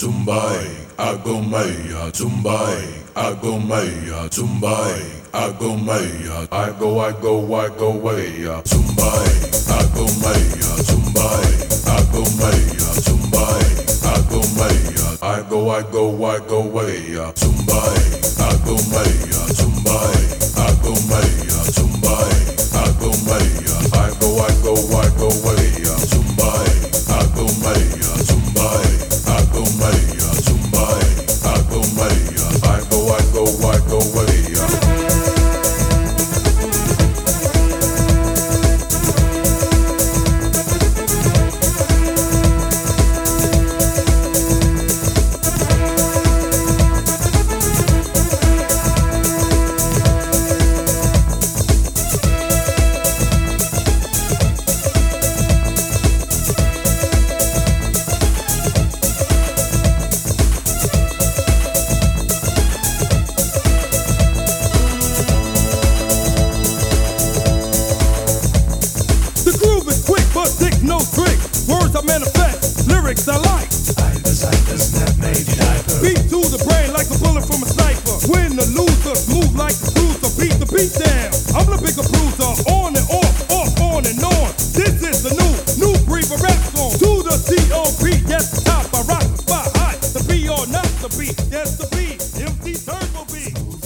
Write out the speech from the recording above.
Tumbai, Agomaya, Tumbai, Agomaya, Tumbai, Agomaya, I go, I go, I go, way, Tumbai, Agomaya, Tumbai, Agomaya, Tumbai, Agomaya, I go, I go, I go, way, Tumbai, Agomaya, Tumbai, Agomaya, Tumbai, Agomaya, I go, I go, I go, way, Tumbai, I go, I Yes, the brain like a bullet from a sniper. Win or loser, move like a cruiser. beat. the beat down i'm a bigger bullet on and off off on and off this is the new new breather rest to the cop Yes, the beat. Empty turn circle be.